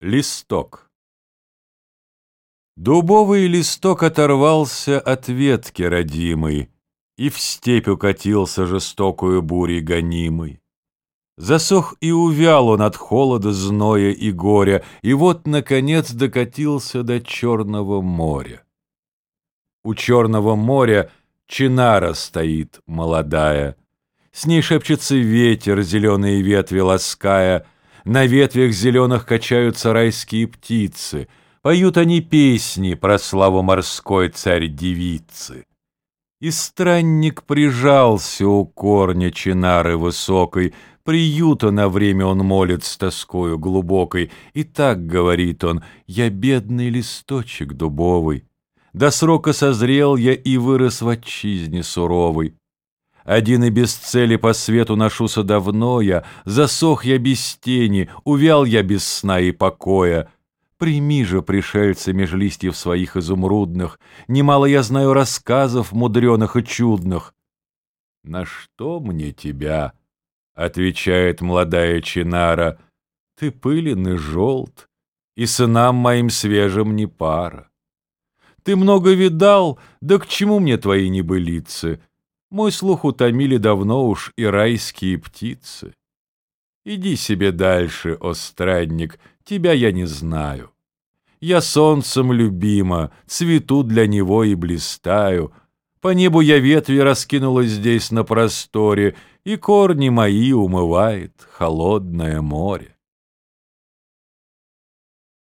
Листок Дубовый листок оторвался от ветки родимой И в степь укатился жестокую бурей гонимой. Засох и увял он от холода, зноя и горя, И вот, наконец, докатился до Черного моря. У Черного моря чинара стоит молодая, С ней шепчется ветер, зеленые ветви лаская — на ветвях зеленых качаются райские птицы, Поют они песни про славу морской царь-девицы. И странник прижался у корня чинары высокой, Приюта на время он молит с тоскою глубокой, И так говорит он, я бедный листочек дубовый, До срока созрел я и вырос в отчизне суровой. Один и без цели по свету ношуся давно я, Засох я без тени, увял я без сна и покоя. Прими же, пришельцы, меж листьев своих изумрудных, Немало я знаю рассказов мудреных и чудных. «На что мне тебя?» — отвечает молодая чинара. «Ты пылен и желт, и сынам моим свежим не пара. Ты много видал, да к чему мне твои небылицы?» Мой слух утомили давно уж и райские птицы. Иди себе дальше, о странник, тебя я не знаю. Я солнцем любима, цвету для него и блистаю. По небу я ветви раскинула здесь на просторе, И корни мои умывает холодное море.